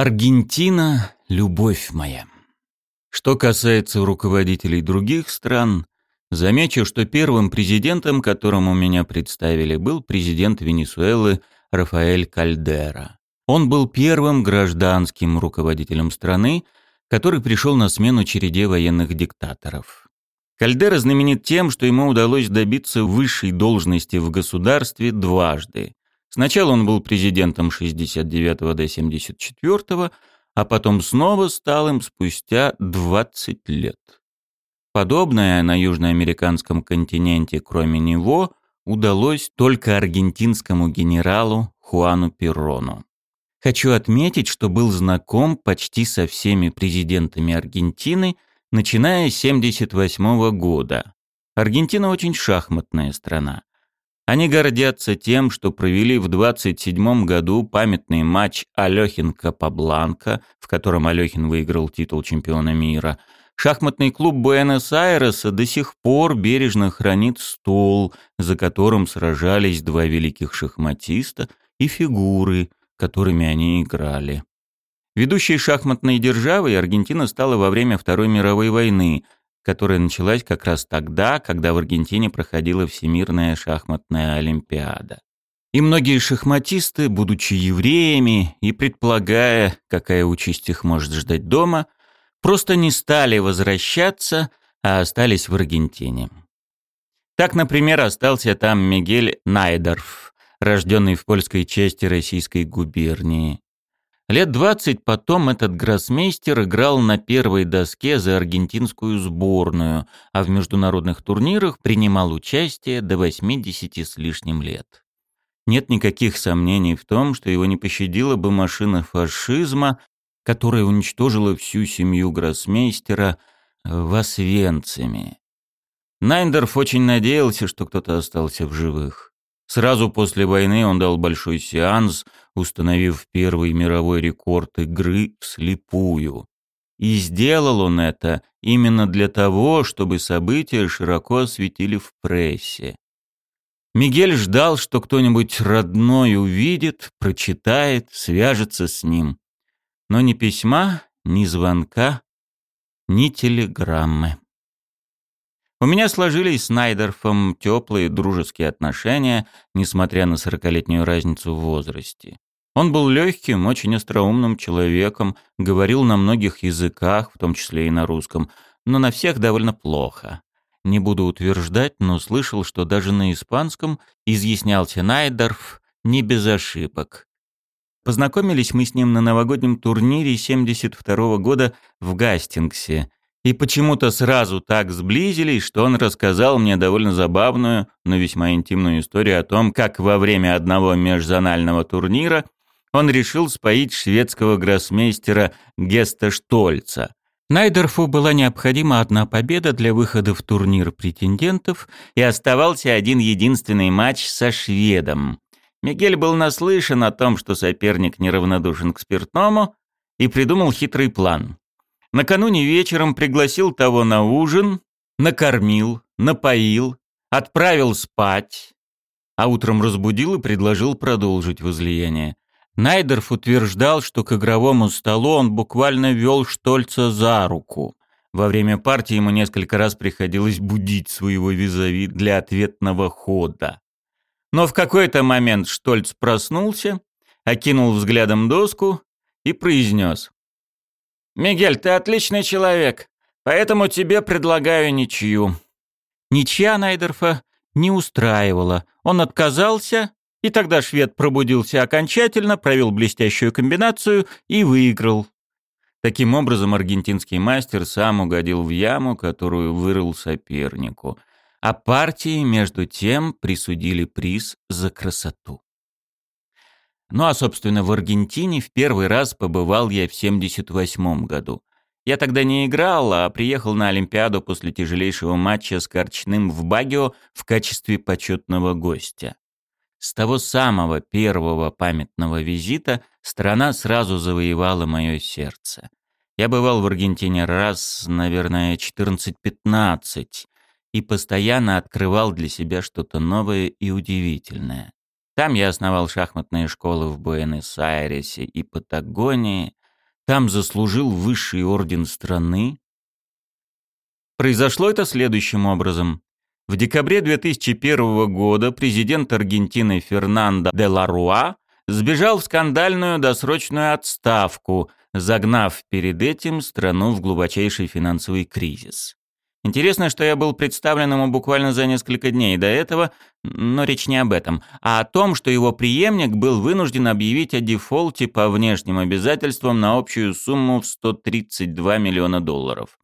Аргентина — любовь моя. Что касается руководителей других стран, замечу, что первым президентом, которому меня представили, был президент Венесуэлы Рафаэль Кальдера. Он был первым гражданским руководителем страны, который пришел на смену череде военных диктаторов. Кальдера знаменит тем, что ему удалось добиться высшей должности в государстве дважды. Сначала он был президентом 69 до 74, а потом снова стал им спустя 20 лет. Подобное на южноамериканском континенте, кроме него, удалось только аргентинскому генералу Хуану Перрону. Хочу отметить, что был знаком почти со всеми президентами Аргентины – начиная с 1978 года. Аргентина очень шахматная страна. Они гордятся тем, что провели в 27 году памятный матч Алёхин-Капабланка, в котором Алёхин выиграл титул чемпиона мира. Шахматный клуб Буэнос-Айреса до сих пор бережно хранит стол, за которым сражались два великих шахматиста и фигуры, которыми они играли. Ведущей шахматной державой Аргентина стала во время Второй мировой войны, которая началась как раз тогда, когда в Аргентине проходила Всемирная шахматная олимпиада. И многие шахматисты, будучи евреями и предполагая, какая участь их может ждать дома, просто не стали возвращаться, а остались в Аргентине. Так, например, остался там Мигель Найдорф, рожденный в польской части российской губернии. Лет двадцать потом этот гроссмейстер играл на первой доске за аргентинскую сборную, а в международных турнирах принимал участие до 80 с лишним лет. Нет никаких сомнений в том, что его не пощадила бы машина фашизма, которая уничтожила всю семью гроссмейстера в Освенциме. Найндорф очень надеялся, что кто-то остался в живых. Сразу после войны он дал большой сеанс, установив первый мировой рекорд игры вслепую. И сделал он это именно для того, чтобы события широко осветили в прессе. Мигель ждал, что кто-нибудь родной увидит, прочитает, свяжется с ним. Но ни письма, ни звонка, ни телеграммы. У меня сложились с Найдерфом теплые дружеские отношения, несмотря на сорокалетнюю разницу в возрасте. Он был легким, очень остроумным человеком, говорил на многих языках, в том числе и на русском, но на всех довольно плохо. Не буду утверждать, но слышал, что даже на испанском изъяснялся Найдерф не без ошибок. Познакомились мы с ним на новогоднем турнире 72 -го года в Гастингсе, и почему-то сразу так сблизились, что он рассказал мне довольно забавную, но весьма интимную историю о том, как во время одного межзонального турнира он решил споить шведского гроссмейстера Геста Штольца. Найдерфу была необходима одна победа для выхода в турнир претендентов, и оставался один единственный матч со шведом. Мигель был наслышан о том, что соперник неравнодушен к спиртному, и придумал хитрый план. Накануне вечером пригласил того на ужин, накормил, напоил, отправил спать, а утром разбудил и предложил продолжить возлияние. Найдерф утверждал, что к игровому столу он буквально вел Штольца за руку. Во время партии ему несколько раз приходилось будить своего визави для ответного хода. Но в какой-то момент Штольц проснулся, окинул взглядом доску и произнес «Мигель, ты отличный человек, поэтому тебе предлагаю ничью». Ничья Найдерфа не устраивала. Он отказался, и тогда швед пробудился окончательно, провел блестящую комбинацию и выиграл. Таким образом, аргентинский мастер сам угодил в яму, которую вырыл сопернику. А партии, между тем, присудили приз за красоту. Ну а, собственно, в Аргентине в первый раз побывал я в 78 году. Я тогда не играл, а приехал на Олимпиаду после тяжелейшего матча с Корчным в Багио в качестве почетного гостя. С того самого первого памятного визита страна сразу завоевала мое сердце. Я бывал в Аргентине раз, наверное, 14-15, и постоянно открывал для себя что-то новое и удивительное. Там я основал шахматные школы в Буэнос-Айресе и Патагонии, там заслужил высший орден страны? Произошло это следующим образом. В декабре 2001 года президент Аргентины Фернандо де Ларуа сбежал в скандальную досрочную отставку, загнав перед этим страну в глубочайший финансовый кризис. Интересно, что я был представлен ему буквально за несколько дней до этого, но речь не об этом, а о том, что его преемник был вынужден объявить о дефолте по внешним обязательствам на общую сумму в 132 миллиона долларов.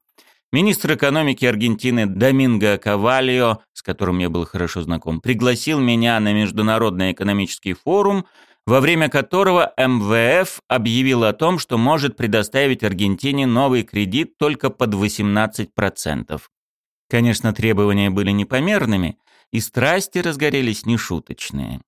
Министр экономики Аргентины Доминго Кавальо, с которым я был хорошо знаком, пригласил меня на Международный экономический форум, во время которого МВФ объявил о том, что может предоставить Аргентине новый кредит только под 18%. Конечно, требования были непомерными, и страсти разгорелись нешуточные.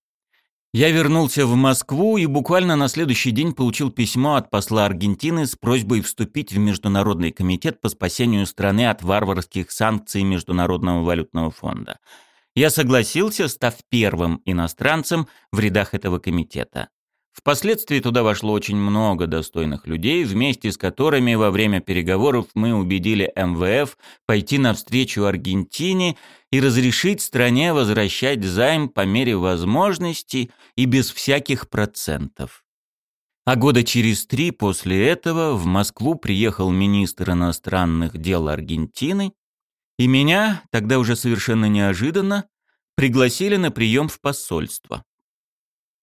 Я вернулся в Москву и буквально на следующий день получил письмо от посла Аргентины с просьбой вступить в Международный комитет по спасению страны от варварских санкций Международного валютного фонда – я согласился, став первым иностранцем в рядах этого комитета. Впоследствии туда вошло очень много достойных людей, вместе с которыми во время переговоров мы убедили МВФ пойти навстречу Аргентине и разрешить стране возвращать займ по мере возможности и без всяких процентов. А года через три после этого в Москву приехал министр иностранных дел Аргентины и меня, тогда уже совершенно неожиданно, пригласили на прием в посольство.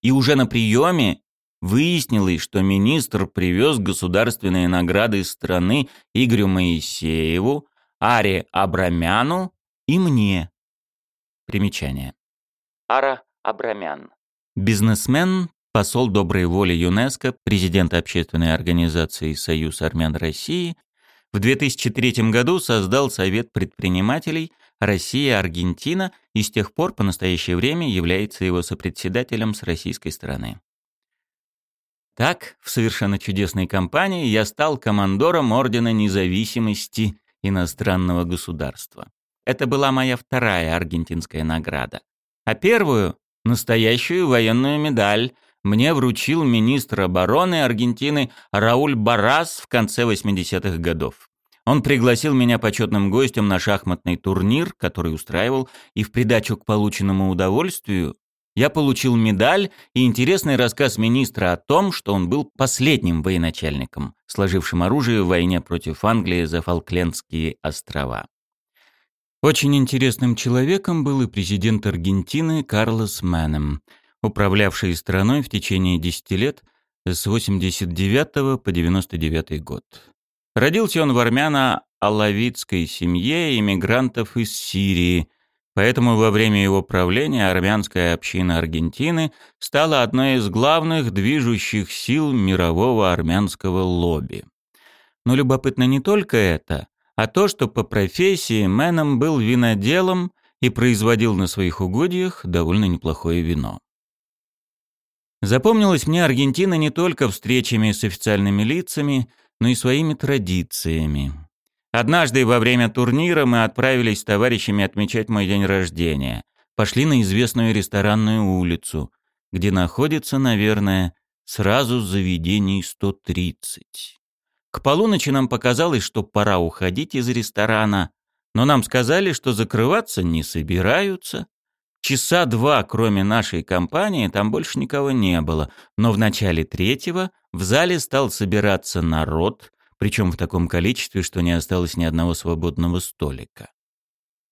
И уже на приеме выяснилось, что министр привез государственные награды страны Игорю Моисееву, Аре Абрамяну и мне. Примечание. Ара Абрамян. Бизнесмен, посол доброй воли ЮНЕСКО, президент общественной организации «Союз армян России», в 2003 году создал Совет предпринимателей Россия-Аргентина и с тех пор по настоящее время является его сопредседателем с российской стороны. Так, в совершенно чудесной компании я стал командором Ордена Независимости иностранного государства. Это была моя вторая аргентинская награда. А первую — настоящую военную медаль мне вручил министр обороны Аргентины Рауль Барас в конце 80-х годов. Он пригласил меня почетным гостем на шахматный турнир, который устраивал, и в придачу к полученному удовольствию я получил медаль и интересный рассказ министра о том, что он был последним военачальником, сложившим оружие в войне против Англии за Фолклендские острова. Очень интересным человеком был и президент Аргентины Карлос Менем – управлявший страной в течение 10 лет с 89 по 99 год. Родился он в армяно-алавитской семье иммигрантов из Сирии, поэтому во время его правления армянская община Аргентины стала одной из главных движущих сил мирового армянского лобби. Но любопытно не только это, а то, что по профессии Мэном был виноделом и производил на своих угодьях довольно неплохое вино. Запомнилась мне Аргентина не только встречами с официальными лицами, но и своими традициями. Однажды во время турнира мы отправились с товарищами отмечать мой день рождения. Пошли на известную ресторанную улицу, где находится, наверное, сразу заведений 130. К полуночи нам показалось, что пора уходить из ресторана, но нам сказали, что закрываться не собираются, Часа два, кроме нашей компании, там больше никого не было, но в начале третьего в зале стал собираться народ, причем в таком количестве, что не осталось ни одного свободного столика.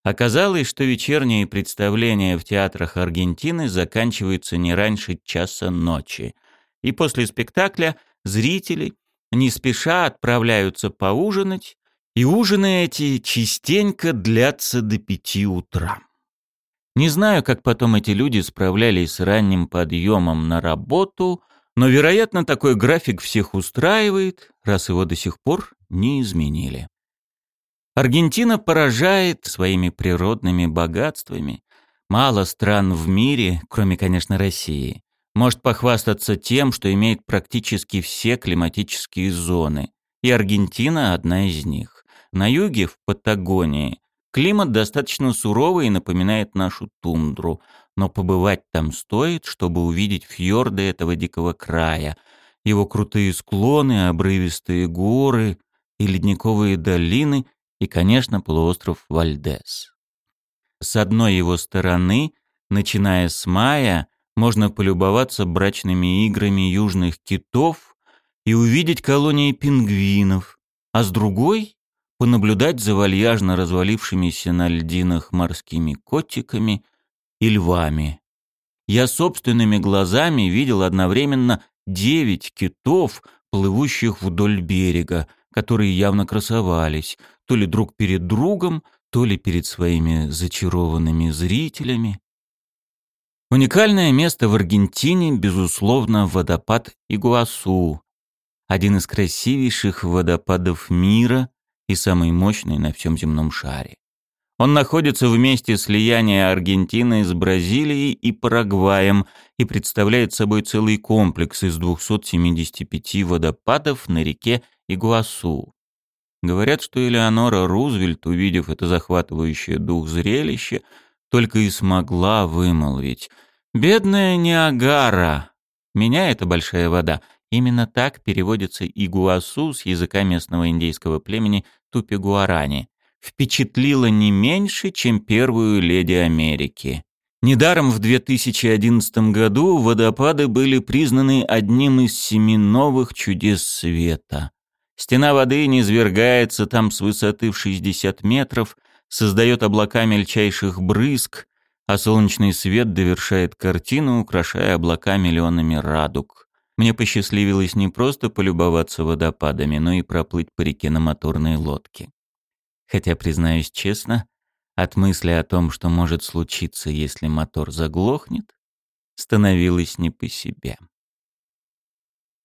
Оказалось, что вечерние представления в театрах Аргентины заканчиваются не раньше часа ночи, и после спектакля зрители не спеша отправляются поужинать, и ужины эти частенько длятся до пяти утра. Не знаю, как потом эти люди справлялись с ранним подъемом на работу, но, вероятно, такой график всех устраивает, раз его до сих пор не изменили. Аргентина поражает своими природными богатствами. Мало стран в мире, кроме, конечно, России, может похвастаться тем, что имеет практически все климатические зоны, и Аргентина одна из них. На юге, в Патагонии, Климат достаточно суровый и напоминает нашу тундру, но побывать там стоит, чтобы увидеть фьорды этого дикого края. его крутые склоны, обрывистые горы и ледниковые долины и, конечно, полуостров Вальдес. С одной его стороны, начиная с мая, можно полюбоваться брачными играми южных китов и увидеть колонии пингвинов, а с другой — понаблюдать за вальяжно развалившимися на льдинах морскими котиками и львами. Я собственными глазами видел одновременно девять китов, плывущих вдоль берега, которые явно красовались, то ли друг перед другом, то ли перед своими зачарованными зрителями. Уникальное место в Аргентине, безусловно, водопад Игуасу, один из красивейших водопадов мира и самый мощный на всем земном шаре. Он находится в месте слияния Аргентины с Бразилией и Парагваем и представляет собой целый комплекс из 275 водопадов на реке Игуасу. Говорят, что Элеонора Рузвельт, увидев это захватывающее дух зрелище, только и смогла вымолвить «Бедная Ниагара!» Меня эта большая вода Именно так переводится игуасу с языка местного индейского племени Тупи-Гуарани. Впечатлило не меньше, чем первую леди Америки. Недаром в 2011 году водопады были признаны одним из семи новых чудес света. Стена воды низвергается там с высоты в 60 метров, создает облака мельчайших брызг, а солнечный свет довершает картину, украшая облака миллионами радуг. Мне посчастливилось не просто полюбоваться водопадами, но и проплыть по реке на моторной лодке. Хотя, признаюсь честно, от мысли о том, что может случиться, если мотор заглохнет, становилось не по себе.